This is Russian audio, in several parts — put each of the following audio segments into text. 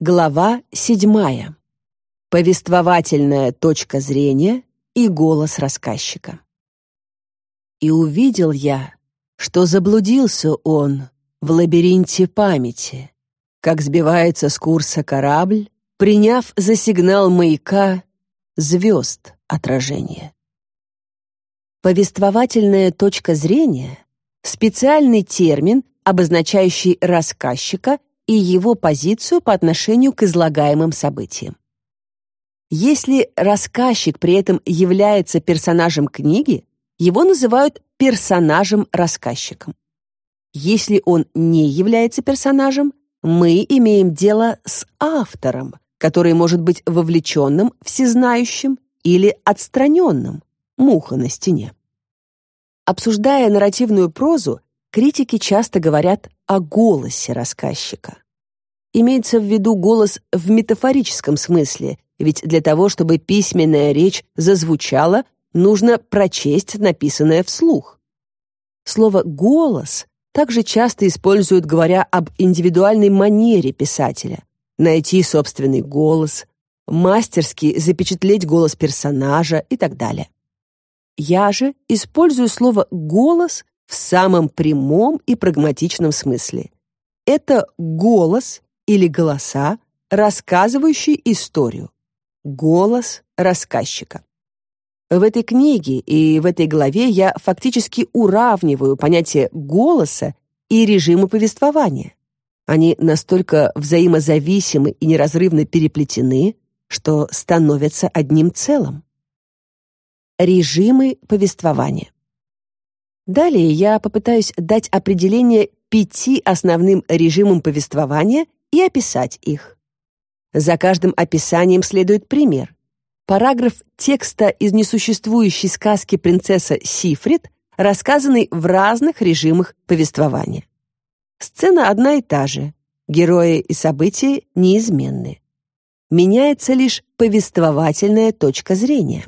Глава седьмая. Повествовательная точка зрения и голос рассказчика. И увидел я, что заблудился он в лабиринте памяти, как сбивается с курса корабль, приняв за сигнал маяка звезд отражение. Повествовательная точка зрения — специальный термин, обозначающий рассказчика и его позицию по отношению к излагаемым событиям. Если рассказчик при этом является персонажем книги, его называют персонажем-рассказчиком. Если он не является персонажем, мы имеем дело с автором, который может быть вовлеченным, всезнающим или отстраненным, муха на стене. Обсуждая нарративную прозу, критики часто говорят о голосе рассказчика. Имеется в виду голос в метафорическом смысле, ведь для того, чтобы письменная речь зазвучала, нужно прочесть написанное вслух. Слово «голос» также часто используют, говоря об индивидуальной манере писателя. Найти собственный голос, мастерски запечатлеть голос персонажа и так далее. Я же использую слово «голос» в самом прямом и прагматичном смысле. Это голос или голоса, рассказывающие историю. Голос рассказчика. В этой книге и в этой главе я фактически уравниваю понятие голоса и режима повествования. Они настолько взаимозависимы и неразрывно переплетены, что становятся одним целым. Режимы повествования. Далее я попытаюсь дать определение пяти основным режимам повествования и описать их. За каждым описанием следует пример. Параграф текста из несуществующей сказки «Принцесса Сифрид», рассказанный в разных режимах повествования. Сцена одна и та же, герои и события неизменны. Меняется лишь повествовательная точка зрения.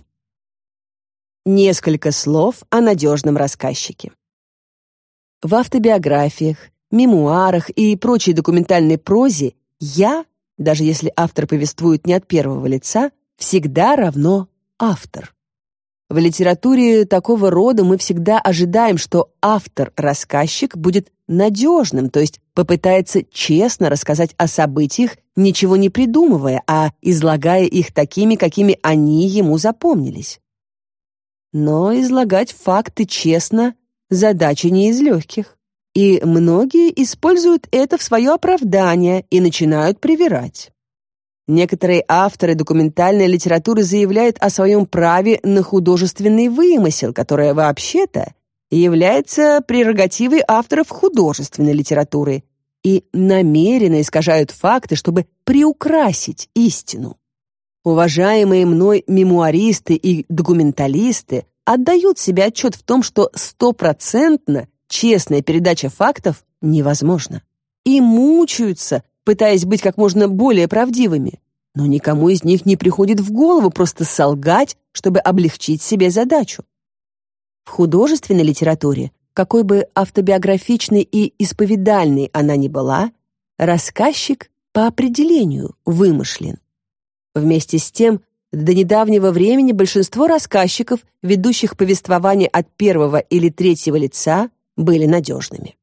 Несколько слов о надежном рассказчике. В автобиографиях, мемуарах и прочей документальной прозе «я», даже если автор повествует не от первого лица, всегда равно автор. В литературе такого рода мы всегда ожидаем, что автор-рассказчик будет надежным, то есть попытается честно рассказать о событиях, ничего не придумывая, а излагая их такими, какими они ему запомнились. Но излагать факты честно — задача не из легких. И многие используют это в свое оправдание и начинают привирать. Некоторые авторы документальной литературы заявляют о своем праве на художественный вымысел, которое вообще-то является прерогативой авторов художественной литературы, и намеренно искажают факты, чтобы приукрасить истину. Уважаемые мной мемуаристы и документалисты отдают себе отчет в том, что стопроцентно честная передача фактов невозможна. И мучаются, пытаясь быть как можно более правдивыми. Но никому из них не приходит в голову просто солгать, чтобы облегчить себе задачу. В художественной литературе, какой бы автобиографичной и исповедальной она ни была, рассказчик по определению вымышлен. Вместе с тем, до недавнего времени большинство рассказчиков, ведущих повествование от первого или третьего лица, были надежными.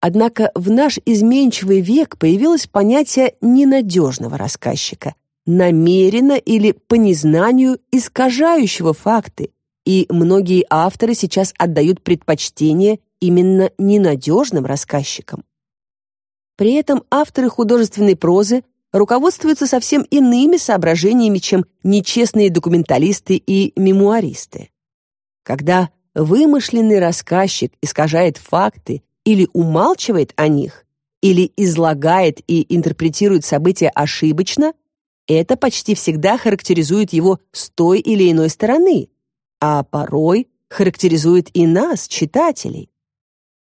Однако в наш изменчивый век появилось понятие ненадежного рассказчика, намеренно или по незнанию искажающего факты, и многие авторы сейчас отдают предпочтение именно ненадежным рассказчикам. При этом авторы художественной прозы руководствуются совсем иными соображениями, чем нечестные документалисты и мемуаристы. Когда вымышленный рассказчик искажает факты или умалчивает о них, или излагает и интерпретирует события ошибочно, это почти всегда характеризует его с той или иной стороны, а порой характеризует и нас, читателей.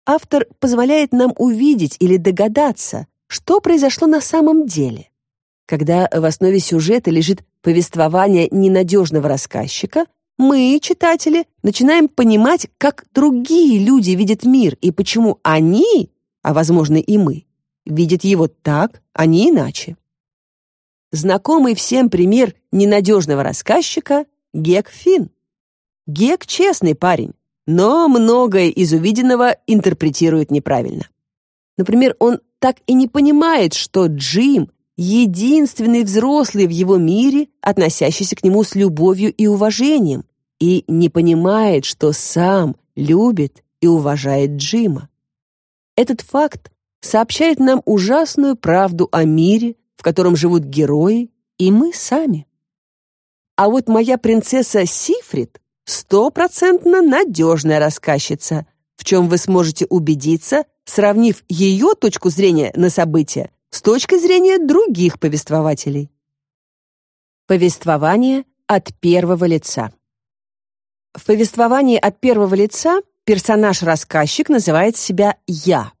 Автор позволяет нам увидеть или догадаться, что произошло на самом деле. Когда в основе сюжета лежит повествование ненадежного рассказчика, мы, читатели, начинаем понимать, как другие люди видят мир и почему они, а возможно и мы, видят его так, а не иначе. Знакомый всем пример ненадежного рассказчика — Гек Финн. Гек честный парень, но многое из увиденного интерпретирует неправильно. Например, он так и не понимает, что Джим — единственный взрослый в его мире, относящийся к нему с любовью и уважением, и не понимает, что сам любит и уважает Джима. Этот факт сообщает нам ужасную правду о мире, в котором живут герои и мы сами. А вот моя принцесса Сифрид стопроцентно надежная рассказчица, в чем вы сможете убедиться, сравнив ее точку зрения на события с точкой зрения других повествователей. Повествование от первого лица. В повествовании от первого лица персонаж-рассказчик называет себя «я».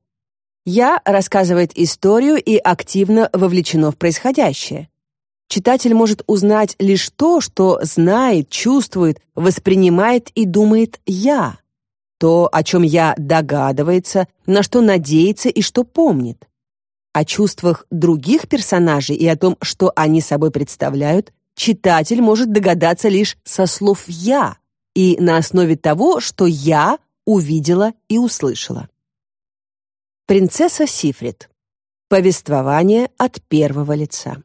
«Я» рассказывает историю и активно вовлечено в происходящее. Читатель может узнать лишь то, что знает, чувствует, воспринимает и думает «я». То, о чем «я» догадывается, на что надеется и что помнит. О чувствах других персонажей и о том, что они собой представляют, читатель может догадаться лишь со слов «я» и на основе того, что «я» увидела и услышала. Принцесса Сифрид. Повествование от первого лица.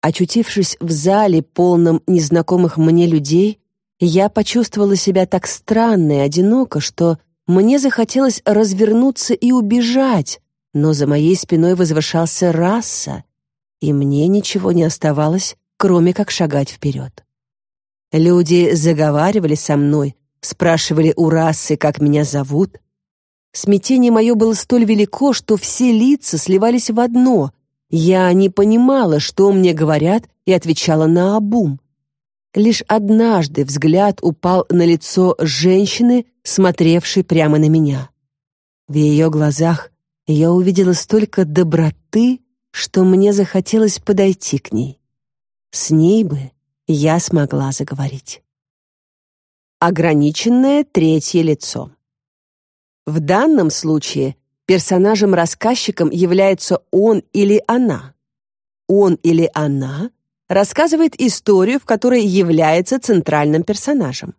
Очутившись в зале, полном незнакомых мне людей, я почувствовала себя так странно и одиноко, что мне захотелось развернуться и убежать, но за моей спиной возвышался раса, и мне ничего не оставалось, кроме как шагать вперед. Люди заговаривали со мной, спрашивали у расы, как меня зовут, Смятение мое было столь велико, что все лица сливались в одно. Я не понимала, что мне говорят, и отвечала на обум. Лишь однажды взгляд упал на лицо женщины, смотревшей прямо на меня. В ее глазах я увидела столько доброты, что мне захотелось подойти к ней. С ней бы я смогла заговорить. Ограниченное третье лицо. В данном случае персонажем-рассказчиком является он или она. Он или она рассказывает историю, в которой является центральным персонажем.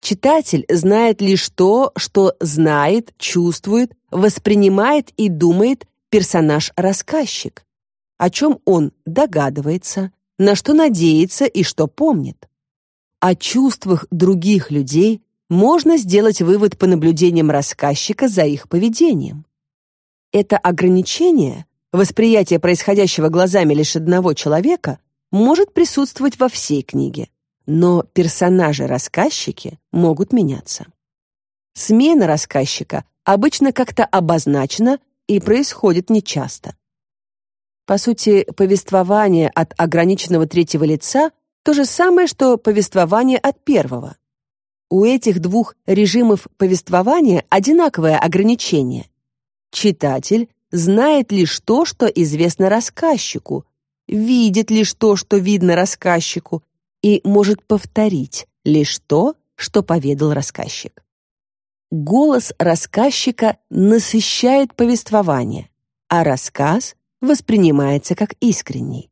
Читатель знает лишь то, что знает, чувствует, воспринимает и думает персонаж-рассказчик, о чем он догадывается, на что надеется и что помнит. О чувствах других людей можно сделать вывод по наблюдениям рассказчика за их поведением. Это ограничение, восприятие происходящего глазами лишь одного человека, может присутствовать во всей книге, но персонажи-рассказчики могут меняться. Смена рассказчика обычно как-то обозначена и происходит нечасто. По сути, повествование от ограниченного третьего лица то же самое, что повествование от первого. У этих двух режимов повествования одинаковое ограничение. Читатель знает лишь то, что известно рассказчику, видит лишь то, что видно рассказчику, и может повторить лишь то, что поведал рассказчик. Голос рассказчика насыщает повествование, а рассказ воспринимается как искренний.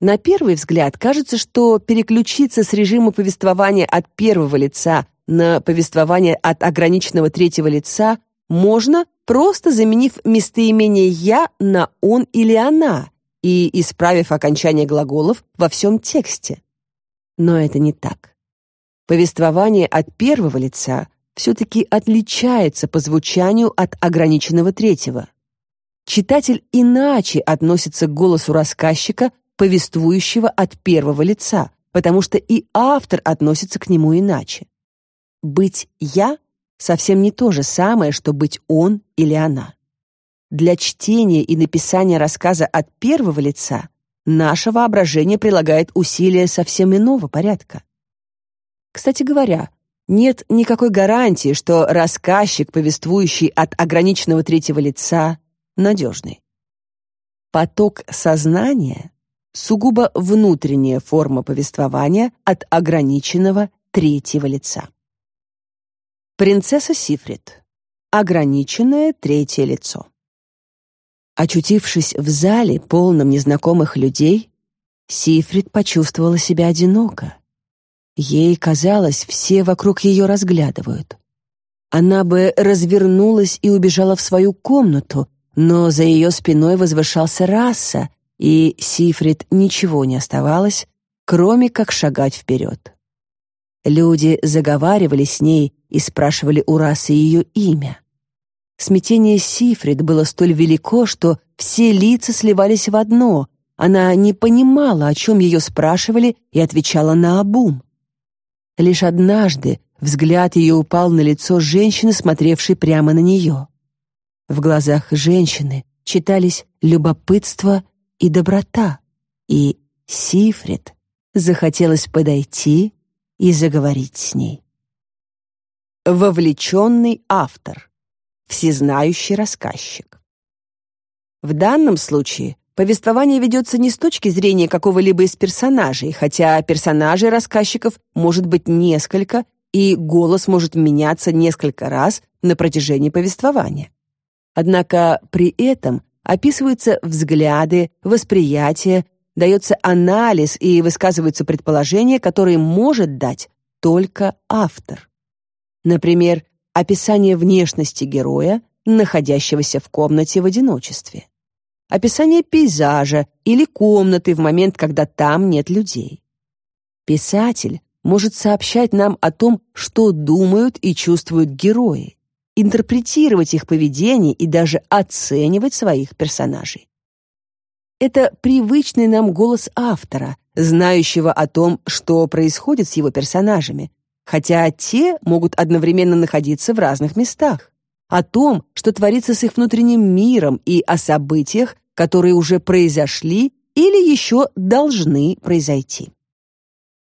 На первый взгляд кажется, что переключиться с режима повествования от первого лица на повествование от ограниченного третьего лица можно, просто заменив местоимение «я» на «он» или «она» и исправив окончание глаголов во всем тексте. Но это не так. Повествование от первого лица все-таки отличается по звучанию от ограниченного третьего. Читатель иначе относится к голосу рассказчика повествующего от первого лица, потому что и автор относится к нему иначе. Быть «я» совсем не то же самое, что быть «он» или «она». Для чтения и написания рассказа от первого лица наше воображение прилагает усилия совсем иного порядка. Кстати говоря, нет никакой гарантии, что рассказчик, повествующий от ограниченного третьего лица, надежный. Поток сознания сугубо внутренняя форма повествования от ограниченного третьего лица. Принцесса Сифрид. Ограниченное третье лицо. Очутившись в зале, полном незнакомых людей, Сифрид почувствовала себя одиноко. Ей казалось, все вокруг ее разглядывают. Она бы развернулась и убежала в свою комнату, но за ее спиной возвышался раса, и Сифрид ничего не оставалось, кроме как шагать вперед. Люди заговаривали с ней и спрашивали у расы ее имя. Смятение Сифрид было столь велико, что все лица сливались в одно. Она не понимала, о чем ее спрашивали, и отвечала наобум. Лишь однажды взгляд ее упал на лицо женщины, смотревшей прямо на нее. В глазах женщины читались любопытство и доброта, и Сифрид захотелось подойти и заговорить с ней. Вовлеченный автор. Всезнающий рассказчик. В данном случае повествование ведется не с точки зрения какого-либо из персонажей, хотя персонажей рассказчиков может быть несколько, и голос может меняться несколько раз на протяжении повествования. Однако при этом описываются взгляды, восприятие, дается анализ и высказываются предположения, которые может дать только автор. Например, описание внешности героя, находящегося в комнате в одиночестве. Описание пейзажа или комнаты в момент, когда там нет людей. Писатель может сообщать нам о том, что думают и чувствуют герои, интерпретировать их поведение и даже оценивать своих персонажей. Это привычный нам голос автора, знающего о том, что происходит с его персонажами, хотя те могут одновременно находиться в разных местах, о том, что творится с их внутренним миром и о событиях, которые уже произошли или еще должны произойти.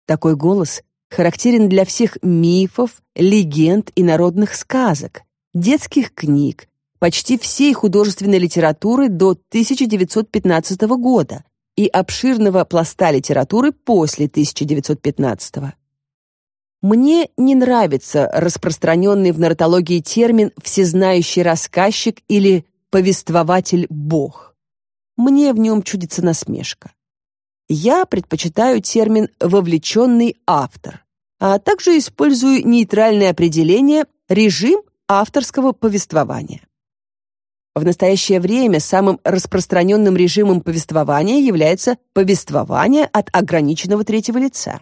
Такой голос характерен для всех мифов, легенд и народных сказок, детских книг, почти всей художественной литературы до 1915 года и обширного пласта литературы после 1915. Мне не нравится распространенный в нарратологии термин «всезнающий рассказчик» или «повествователь-бог». Мне в нем чудится насмешка. Я предпочитаю термин «вовлеченный автор», а также использую нейтральное определение «режим авторского повествования. В настоящее время самым распространенным режимом повествования является повествование от ограниченного третьего лица.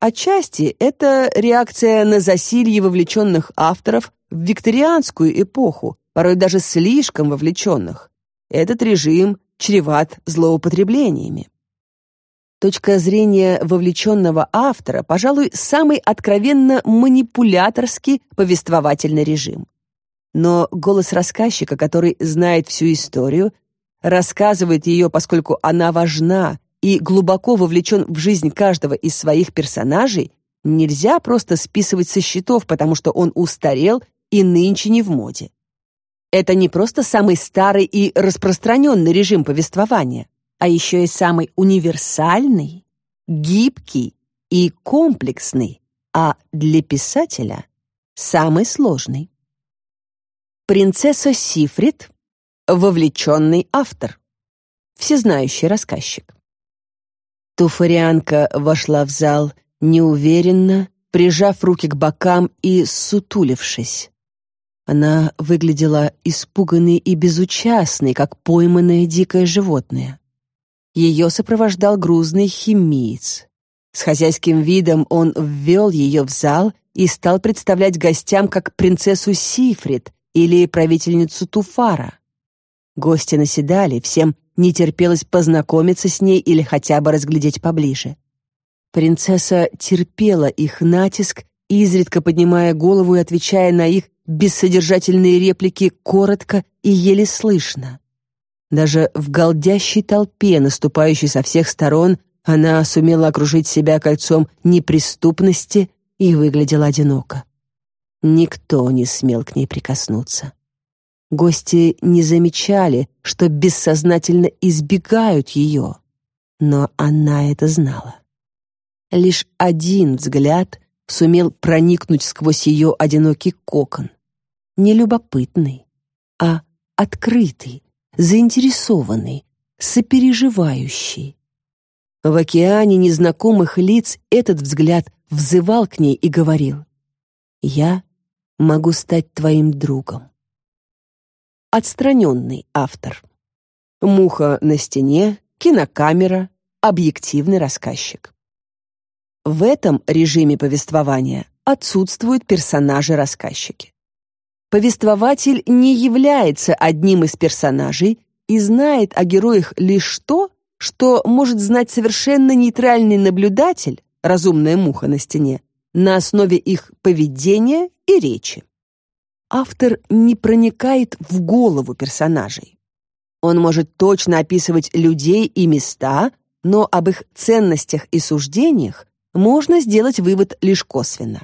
Отчасти это реакция на засилье вовлеченных авторов в викторианскую эпоху, порой даже слишком вовлеченных. Этот режим чреват злоупотреблениями. Точка зрения вовлеченного автора, пожалуй, самый откровенно манипуляторский повествовательный режим. Но голос рассказчика, который знает всю историю, рассказывает ее, поскольку она важна и глубоко вовлечен в жизнь каждого из своих персонажей, нельзя просто списывать со счетов, потому что он устарел и нынче не в моде. Это не просто самый старый и распространенный режим повествования а еще и самый универсальный, гибкий и комплексный, а для писателя самый сложный. Принцесса Сифрид — вовлеченный автор, всезнающий рассказчик. Туфарианка вошла в зал неуверенно, прижав руки к бокам и сутулившись. Она выглядела испуганной и безучастной, как пойманное дикое животное. Ее сопровождал грузный химиец. С хозяйским видом он ввел ее в зал и стал представлять гостям как принцессу Сифрид или правительницу Туфара. Гости наседали, всем не терпелось познакомиться с ней или хотя бы разглядеть поближе. Принцесса терпела их натиск, изредка поднимая голову и отвечая на их бессодержательные реплики коротко и еле слышно. Даже в голдящей толпе, наступающей со всех сторон, она сумела окружить себя кольцом неприступности и выглядела одиноко. Никто не смел к ней прикоснуться. Гости не замечали, что бессознательно избегают ее, но она это знала. Лишь один взгляд сумел проникнуть сквозь ее одинокий кокон. Не любопытный, а открытый, заинтересованный, сопереживающий. В океане незнакомых лиц этот взгляд взывал к ней и говорил «Я могу стать твоим другом». Отстраненный автор. Муха на стене, кинокамера, объективный рассказчик. В этом режиме повествования отсутствуют персонажи-рассказчики. Повествователь не является одним из персонажей и знает о героях лишь то, что может знать совершенно нейтральный наблюдатель, разумная муха на стене, на основе их поведения и речи. Автор не проникает в голову персонажей. Он может точно описывать людей и места, но об их ценностях и суждениях можно сделать вывод лишь косвенно.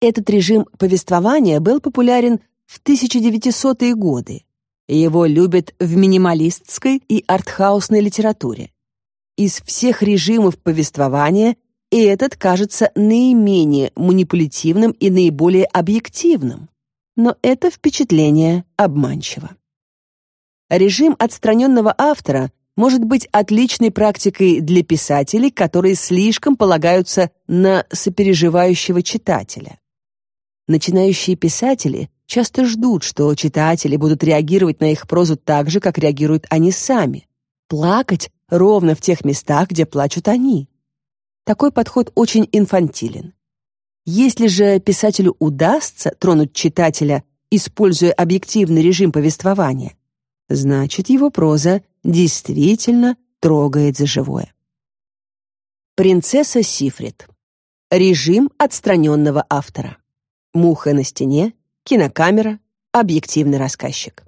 Этот режим повествования был популярен в 1900-е годы, его любят в минималистской и артхаусной литературе. Из всех режимов повествования этот кажется наименее манипулятивным и наиболее объективным. Но это впечатление обманчиво. Режим отстраненного автора может быть отличной практикой для писателей, которые слишком полагаются на сопереживающего читателя. Начинающие писатели часто ждут, что читатели будут реагировать на их прозу так же, как реагируют они сами. Плакать ровно в тех местах, где плачут они. Такой подход очень инфантилен. Если же писателю удастся тронуть читателя, используя объективный режим повествования, значит, его проза действительно трогает за живое. Принцесса Сифрид. Режим отстраненного автора. Муха на стене кинокамера, объективный рассказчик.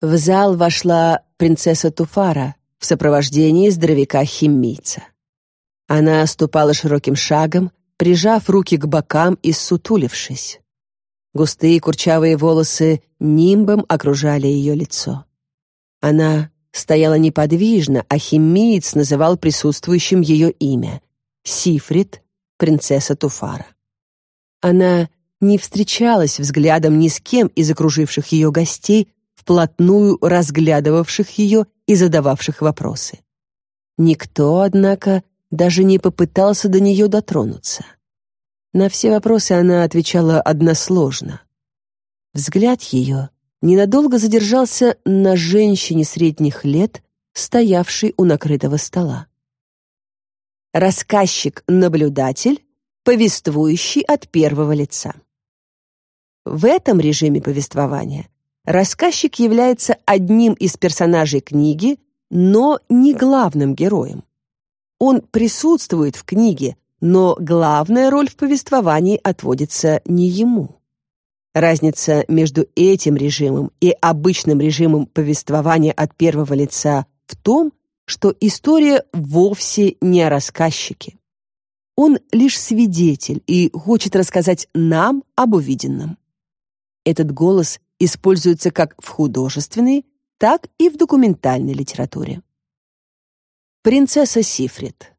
В зал вошла принцесса Туфара в сопровождении здоровяка-химмийца. Она ступала широким шагом, прижав руки к бокам и сутулившись. Густые курчавые волосы нимбом окружали ее лицо. Она стояла неподвижно, а химмиец называл присутствующим ее имя — Сифрид, принцесса Туфара. Она не встречалась взглядом ни с кем из окруживших ее гостей, вплотную разглядывавших ее и задававших вопросы. Никто, однако, даже не попытался до нее дотронуться. На все вопросы она отвечала односложно. Взгляд ее ненадолго задержался на женщине средних лет, стоявшей у накрытого стола. Рассказчик-наблюдатель, повествующий от первого лица. В этом режиме повествования рассказчик является одним из персонажей книги, но не главным героем. Он присутствует в книге, но главная роль в повествовании отводится не ему. Разница между этим режимом и обычным режимом повествования от первого лица в том, что история вовсе не о рассказчике. Он лишь свидетель и хочет рассказать нам об увиденном. Этот голос используется как в художественной, так и в документальной литературе. Принцесса Сифрид.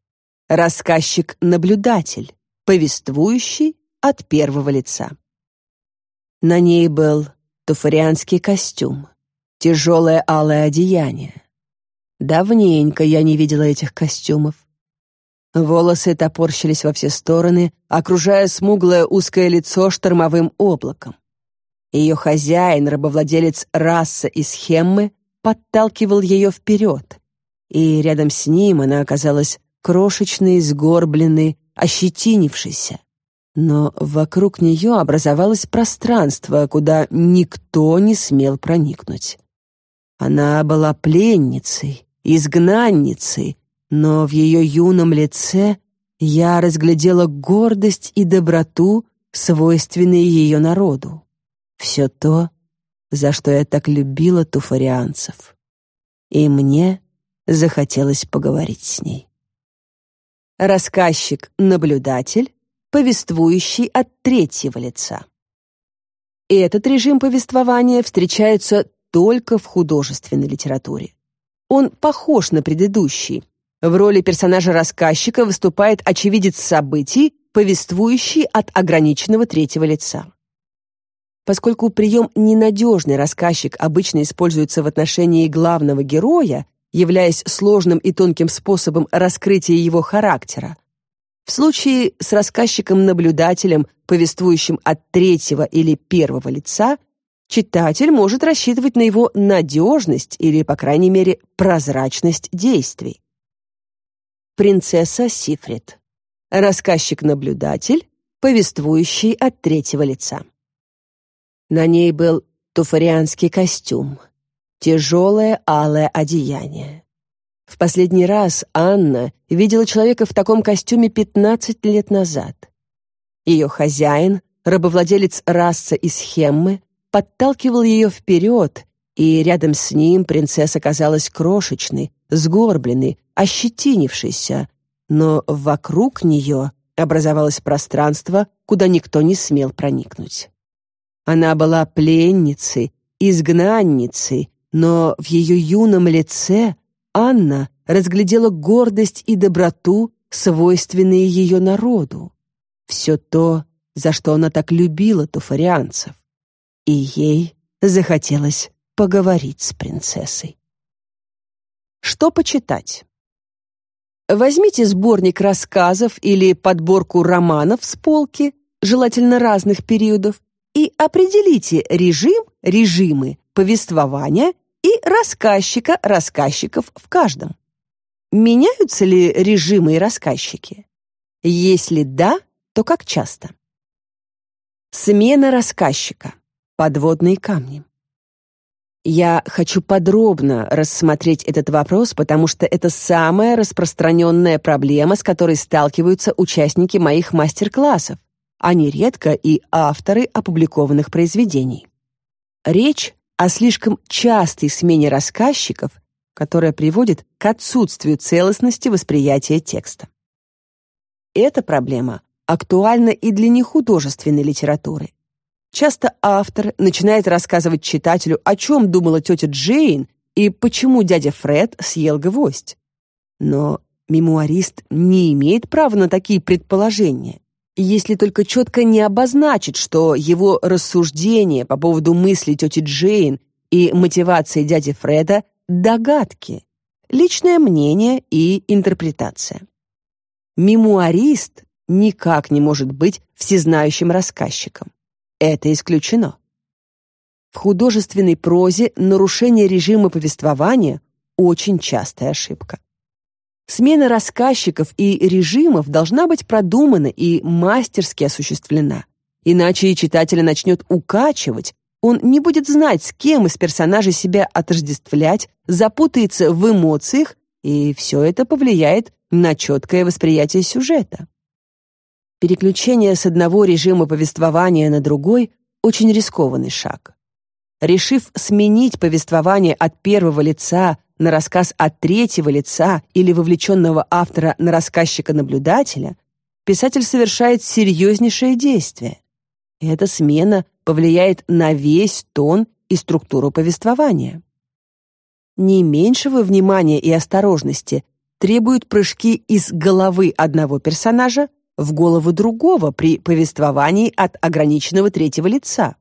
Рассказчик-наблюдатель, повествующий от первого лица. На ней был туфарианский костюм, тяжелое алое одеяние. Давненько я не видела этих костюмов. Волосы топорщились во все стороны, окружая смуглое узкое лицо штормовым облаком. Ее хозяин, рабовладелец раса из Хеммы, подталкивал ее вперед, и рядом с ним она оказалась крошечной, сгорбленной, ощетинившейся. Но вокруг нее образовалось пространство, куда никто не смел проникнуть. Она была пленницей, изгнанницей, но в ее юном лице я разглядела гордость и доброту, свойственные ее народу. Все то, за что я так любила туфарианцев. И мне захотелось поговорить с ней. Рассказчик-наблюдатель, повествующий от третьего лица. И этот режим повествования встречается только в художественной литературе. Он похож на предыдущий. В роли персонажа-рассказчика выступает очевидец событий, повествующий от ограниченного третьего лица. Поскольку прием «ненадежный рассказчик» обычно используется в отношении главного героя, являясь сложным и тонким способом раскрытия его характера, в случае с рассказчиком-наблюдателем, повествующим от третьего или первого лица, читатель может рассчитывать на его надежность или, по крайней мере, прозрачность действий. Принцесса Сифрид. Рассказчик-наблюдатель, повествующий от третьего лица. На ней был туфарианский костюм, тяжелое алое одеяние. В последний раз Анна видела человека в таком костюме 15 лет назад. Ее хозяин, рабовладелец раса из Хеммы, подталкивал ее вперед, и рядом с ним принцесса казалась крошечной, сгорбленной, ощетинившейся, но вокруг нее образовалось пространство, куда никто не смел проникнуть. Она была пленницей, изгнанницей, но в ее юном лице Анна разглядела гордость и доброту, свойственные ее народу. Все то, за что она так любила туфарианцев. И ей захотелось поговорить с принцессой. Что почитать? Возьмите сборник рассказов или подборку романов с полки, желательно разных периодов, и определите режим, режимы повествования и рассказчика, рассказчиков в каждом. Меняются ли режимы и рассказчики? Если да, то как часто? Смена рассказчика. Подводные камни. Я хочу подробно рассмотреть этот вопрос, потому что это самая распространенная проблема, с которой сталкиваются участники моих мастер-классов, а нередко и авторы опубликованных произведений. Речь о слишком частой смене рассказчиков, которая приводит к отсутствию целостности восприятия текста. Эта проблема актуальна и для нехудожественной литературы. Часто автор начинает рассказывать читателю, о чем думала тетя Джейн и почему дядя Фред съел гвоздь. Но мемуарист не имеет права на такие предположения если только четко не обозначит, что его рассуждения по поводу мысли тети Джейн и мотивации дяди Фреда — догадки, личное мнение и интерпретация. Мемуарист никак не может быть всезнающим рассказчиком. Это исключено. В художественной прозе нарушение режима повествования — очень частая ошибка. Смена рассказчиков и режимов должна быть продумана и мастерски осуществлена. Иначе читателя начнет укачивать, он не будет знать, с кем из персонажей себя отождествлять, запутается в эмоциях, и все это повлияет на четкое восприятие сюжета. Переключение с одного режима повествования на другой – очень рискованный шаг. Решив сменить повествование от первого лица на рассказ от третьего лица или вовлеченного автора на рассказчика-наблюдателя, писатель совершает серьезнейшее действие. Эта смена повлияет на весь тон и структуру повествования. Не меньшего внимания и осторожности требуют прыжки из головы одного персонажа в голову другого при повествовании от ограниченного третьего лица.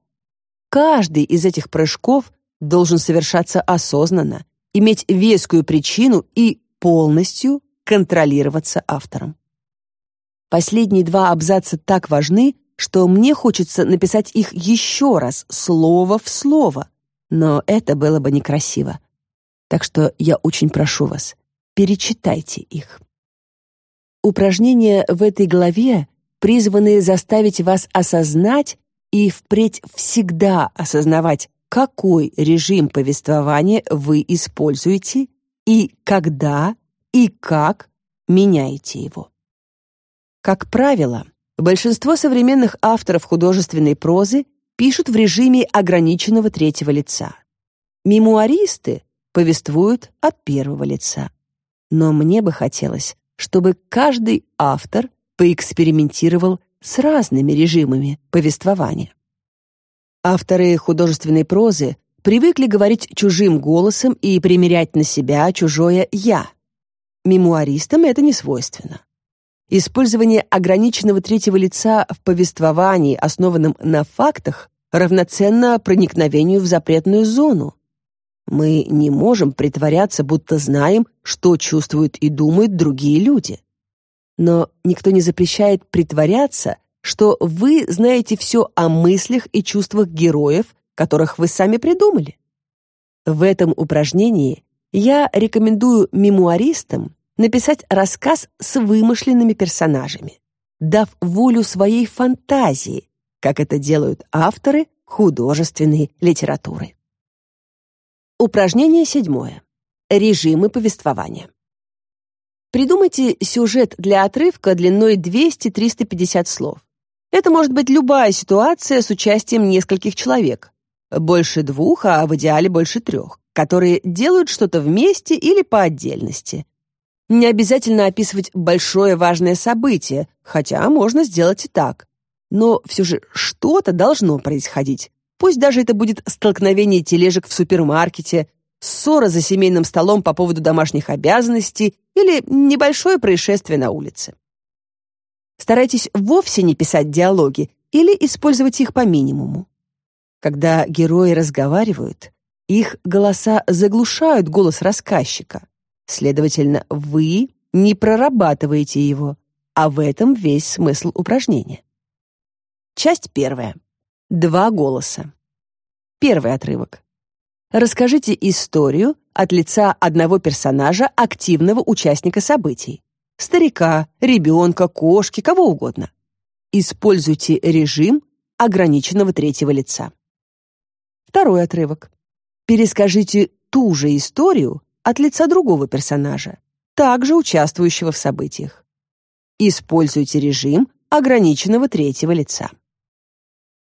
Каждый из этих прыжков должен совершаться осознанно, иметь вескую причину и полностью контролироваться автором. Последние два абзаца так важны, что мне хочется написать их еще раз, слово в слово, но это было бы некрасиво. Так что я очень прошу вас, перечитайте их. Упражнения в этой главе призваны заставить вас осознать и впредь всегда осознавать какой режим повествования вы используете и когда и как меняете его. Как правило, большинство современных авторов художественной прозы пишут в режиме ограниченного третьего лица. Мемуаристы повествуют от первого лица. Но мне бы хотелось, чтобы каждый автор поэкспериментировал с разными режимами повествования. Авторы художественной прозы привыкли говорить чужим голосом и примерять на себя чужое «я». Мемуаристам это не свойственно. Использование ограниченного третьего лица в повествовании, основанном на фактах, равноценно проникновению в запретную зону. Мы не можем притворяться, будто знаем, что чувствуют и думают другие люди. Но никто не запрещает притворяться, что вы знаете все о мыслях и чувствах героев, которых вы сами придумали. В этом упражнении я рекомендую мемуаристам написать рассказ с вымышленными персонажами, дав волю своей фантазии, как это делают авторы художественной литературы. Упражнение седьмое. Режимы повествования. Придумайте сюжет для отрывка длиной 200-350 слов. Это может быть любая ситуация с участием нескольких человек. Больше двух, а в идеале больше трех, которые делают что-то вместе или по отдельности. Не обязательно описывать большое важное событие, хотя можно сделать и так. Но все же что-то должно происходить. Пусть даже это будет столкновение тележек в супермаркете, ссора за семейным столом по поводу домашних обязанностей или небольшое происшествие на улице. Старайтесь вовсе не писать диалоги или использовать их по минимуму. Когда герои разговаривают, их голоса заглушают голос рассказчика. Следовательно, вы не прорабатываете его, а в этом весь смысл упражнения. Часть первая. Два голоса. Первый отрывок. Расскажите историю от лица одного персонажа, активного участника событий. Старика, ребенка, кошки, кого угодно. Используйте режим ограниченного третьего лица. Второй отрывок. Перескажите ту же историю от лица другого персонажа, также участвующего в событиях. Используйте режим ограниченного третьего лица.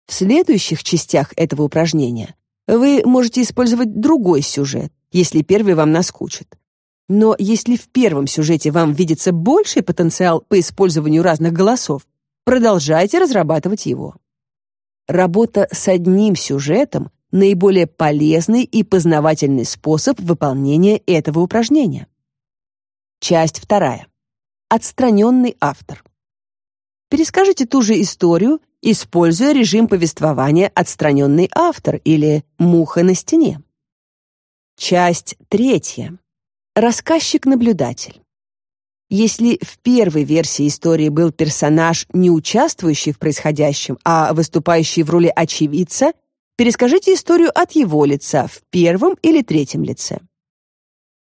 В следующих частях этого упражнения вы можете использовать другой сюжет, если первый вам наскучит. Но если в первом сюжете вам видится больший потенциал по использованию разных голосов, продолжайте разрабатывать его. Работа с одним сюжетом – наиболее полезный и познавательный способ выполнения этого упражнения. Часть вторая. Отстраненный автор. Перескажите ту же историю используя режим повествования «отстраненный автор» или «муха на стене». Часть третья. Рассказчик-наблюдатель. Если в первой версии истории был персонаж, не участвующий в происходящем, а выступающий в роли очевидца, перескажите историю от его лица в первом или третьем лице.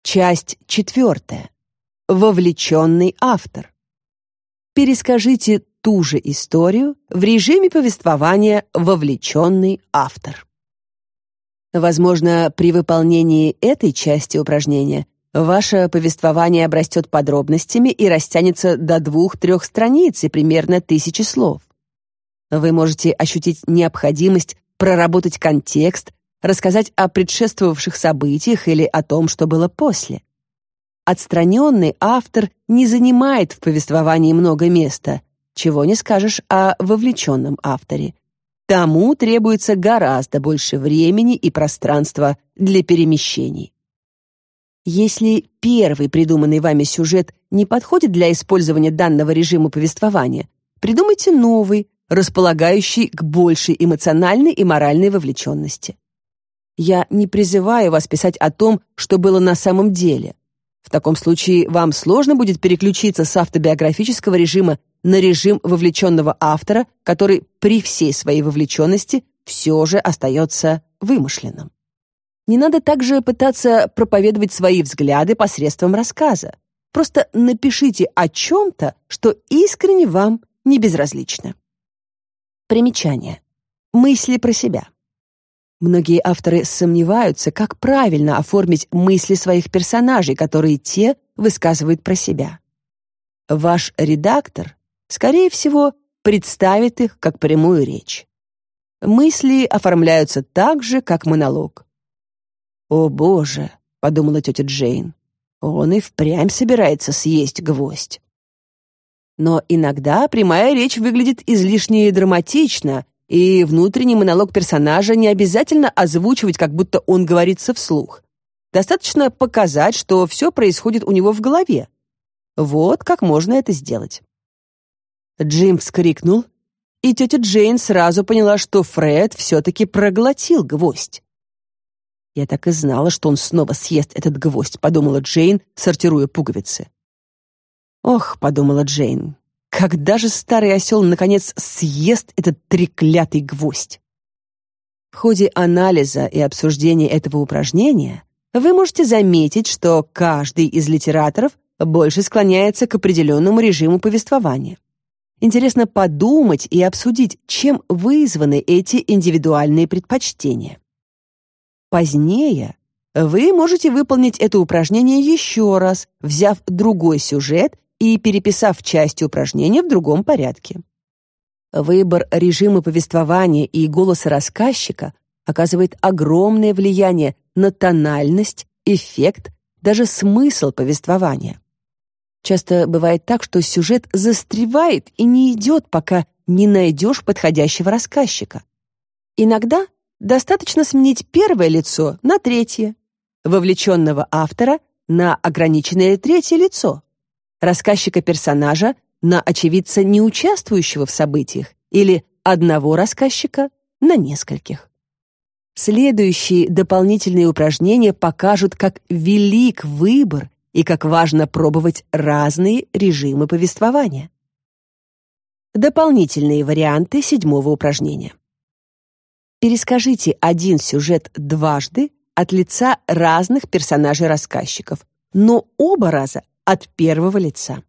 Часть четвертая. Вовлеченный автор. Перескажите ту же историю в режиме повествования «вовлеченный автор». Возможно, при выполнении этой части упражнения ваше повествование обрастет подробностями и растянется до двух-трех страниц и примерно тысячи слов. Вы можете ощутить необходимость проработать контекст, рассказать о предшествовавших событиях или о том, что было после. Отстраненный автор не занимает в повествовании много места, чего не скажешь о вовлеченном авторе. Тому требуется гораздо больше времени и пространства для перемещений. Если первый придуманный вами сюжет не подходит для использования данного режима повествования, придумайте новый, располагающий к большей эмоциональной и моральной вовлеченности. Я не призываю вас писать о том, что было на самом деле. В таком случае вам сложно будет переключиться с автобиографического режима на режим вовлеченного автора, который при всей своей вовлеченности все же остается вымышленным. Не надо также пытаться проповедовать свои взгляды посредством рассказа. Просто напишите о чем-то, что искренне вам не безразлично. Примечание. Мысли про себя. Многие авторы сомневаются, как правильно оформить мысли своих персонажей, которые те высказывают про себя. Ваш редактор скорее всего, представит их как прямую речь. Мысли оформляются так же, как монолог. «О, Боже!» — подумала тетя Джейн. «Он и впрямь собирается съесть гвоздь». Но иногда прямая речь выглядит излишне драматично, и внутренний монолог персонажа не обязательно озвучивать, как будто он говорится вслух. Достаточно показать, что все происходит у него в голове. Вот как можно это сделать. Джим вскрикнул и тетя Джейн сразу поняла, что Фред все-таки проглотил гвоздь. «Я так и знала, что он снова съест этот гвоздь», — подумала Джейн, сортируя пуговицы. «Ох», — подумала Джейн, — «когда же старый осел наконец съест этот треклятый гвоздь?» В ходе анализа и обсуждения этого упражнения вы можете заметить, что каждый из литераторов больше склоняется к определенному режиму повествования. Интересно подумать и обсудить, чем вызваны эти индивидуальные предпочтения. Позднее вы можете выполнить это упражнение еще раз, взяв другой сюжет и переписав части упражнения в другом порядке. Выбор режима повествования и голоса рассказчика оказывает огромное влияние на тональность, эффект, даже смысл повествования. Часто бывает так, что сюжет застревает и не идет, пока не найдешь подходящего рассказчика. Иногда достаточно сменить первое лицо на третье, вовлеченного автора на ограниченное третье лицо, рассказчика-персонажа на очевидца, не участвующего в событиях, или одного рассказчика на нескольких. Следующие дополнительные упражнения покажут, как велик выбор и как важно пробовать разные режимы повествования. Дополнительные варианты седьмого упражнения. Перескажите один сюжет дважды от лица разных персонажей-рассказчиков, но оба раза от первого лица.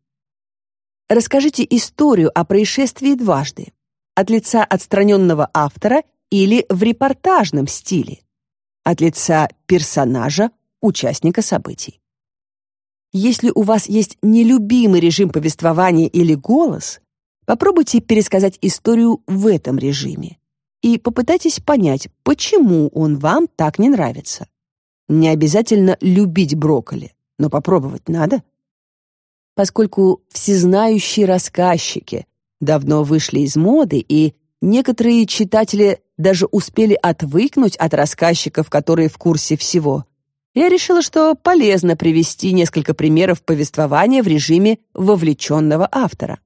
Расскажите историю о происшествии дважды, от лица отстраненного автора или в репортажном стиле, от лица персонажа, участника событий. Если у вас есть нелюбимый режим повествования или голос, попробуйте пересказать историю в этом режиме и попытайтесь понять, почему он вам так не нравится. Не обязательно любить брокколи, но попробовать надо. Поскольку всезнающие рассказчики давно вышли из моды, и некоторые читатели даже успели отвыкнуть от рассказчиков, которые в курсе всего, я решила, что полезно привести несколько примеров повествования в режиме вовлеченного автора.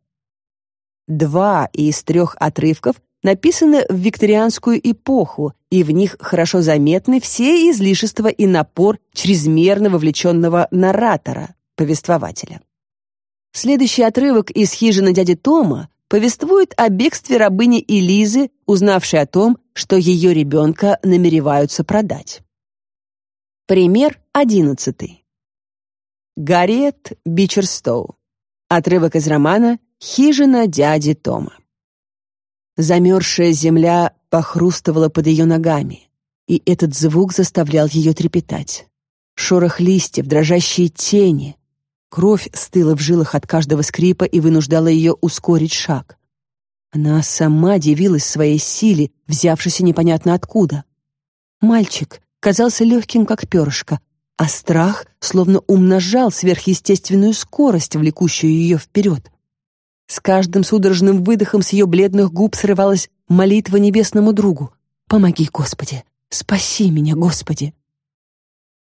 Два из трех отрывков написаны в викторианскую эпоху, и в них хорошо заметны все излишества и напор чрезмерно вовлеченного наратора, повествователя. Следующий отрывок из хижины дяди Тома повествует о бегстве рабыни Элизы, узнавшей о том, что ее ребенка намереваются продать. Пример одиннадцатый. Гарриет Бичерстоу. Отрывок из романа «Хижина дяди Тома». Замерзшая земля похрустывала под ее ногами, и этот звук заставлял ее трепетать. Шорох листьев, дрожащие тени. Кровь стыла в жилах от каждого скрипа и вынуждала ее ускорить шаг. Она сама дивилась своей силе, взявшейся непонятно откуда. Мальчик казался легким, как перышко, а страх словно умножал сверхъестественную скорость, влекущую ее вперед. С каждым судорожным выдохом с ее бледных губ срывалась молитва небесному другу. «Помоги, Господи! Спаси меня, Господи!»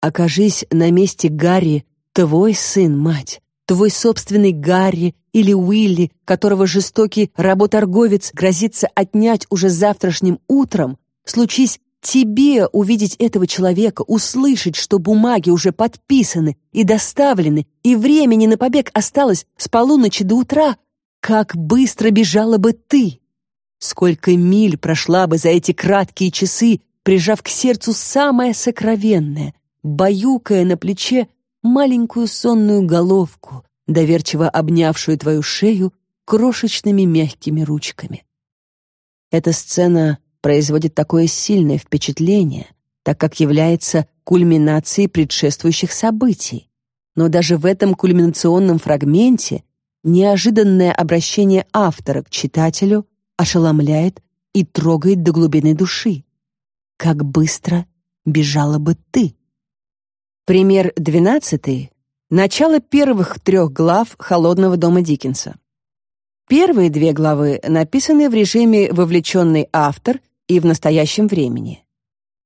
Окажись на месте Гарри твой сын, мать, твой собственный Гарри или Уилли, которого жестокий работорговец грозится отнять уже завтрашним утром, случись тебе увидеть этого человека, услышать, что бумаги уже подписаны и доставлены, и времени на побег осталось с полуночи до утра, как быстро бежала бы ты! Сколько миль прошла бы за эти краткие часы, прижав к сердцу самое сокровенное, баюкая на плече маленькую сонную головку, доверчиво обнявшую твою шею крошечными мягкими ручками. Эта сцена производит такое сильное впечатление, так как является кульминацией предшествующих событий. Но даже в этом кульминационном фрагменте Неожиданное обращение автора к читателю ошеломляет и трогает до глубины души. Как быстро бежала бы ты? Пример двенадцатый. Начало первых трех глав «Холодного дома Диккенса». Первые две главы написаны в режиме «вовлеченный автор» и в настоящем времени.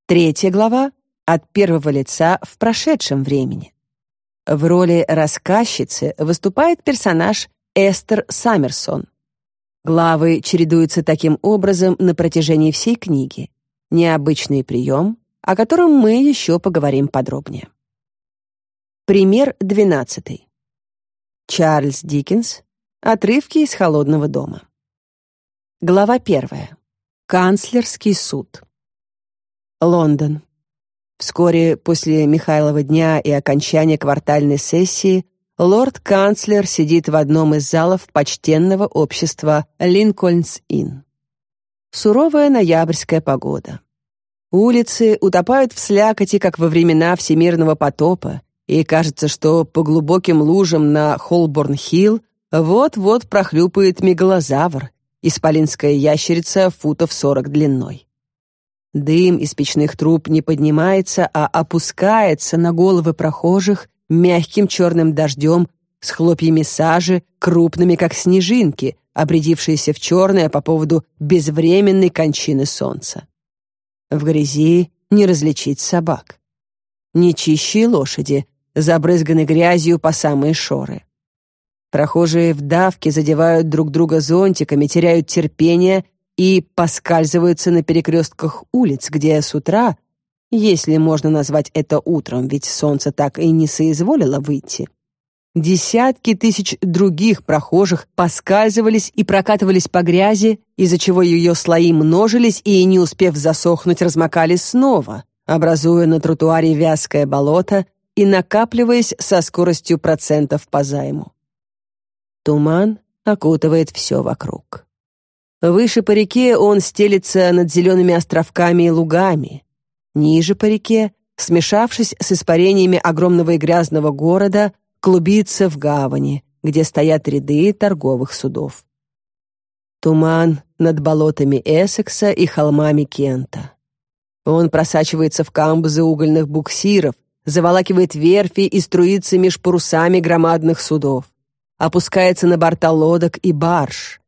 Третья глава — от первого лица в прошедшем времени. В роли рассказчицы выступает персонаж Эстер Саммерсон. Главы чередуются таким образом на протяжении всей книги. Необычный прием, о котором мы еще поговорим подробнее. Пример 12. Чарльз Диккенс. Отрывки из «Холодного дома». Глава 1. Канцлерский суд. Лондон. Вскоре после Михайлова дня и окончания квартальной сессии лорд-канцлер сидит в одном из залов почтенного общества Линкольнс-Инн. Суровая ноябрьская погода. Улицы утопают в слякоти, как во времена всемирного потопа, и кажется, что по глубоким лужам на Холборн-Хилл вот-вот прохлюпает мегалозавр, исполинская ящерица футов сорок длиной. Дым из печных труб не поднимается, а опускается на головы прохожих мягким черным дождем с хлопьями сажи, крупными, как снежинки, обрядившиеся в черное по поводу безвременной кончины солнца. В грязи не различить собак. Нечищие лошади, забрызганы грязью по самые шоры. Прохожие в давке задевают друг друга зонтиками, теряют терпение и поскальзываются на перекрестках улиц, где с утра, если можно назвать это утром, ведь солнце так и не соизволило выйти, десятки тысяч других прохожих поскальзывались и прокатывались по грязи, из-за чего ее слои множились и, не успев засохнуть, размокались снова, образуя на тротуаре вязкое болото и накапливаясь со скоростью процентов по займу. Туман окутывает все вокруг. Выше по реке он стелится над зелеными островками и лугами. Ниже по реке, смешавшись с испарениями огромного и грязного города, клубится в гавани, где стоят ряды торговых судов. Туман над болотами Эссекса и холмами Кента. Он просачивается в камбузы угольных буксиров, заволакивает верфи и струится меж парусами громадных судов, опускается на борта лодок и барж,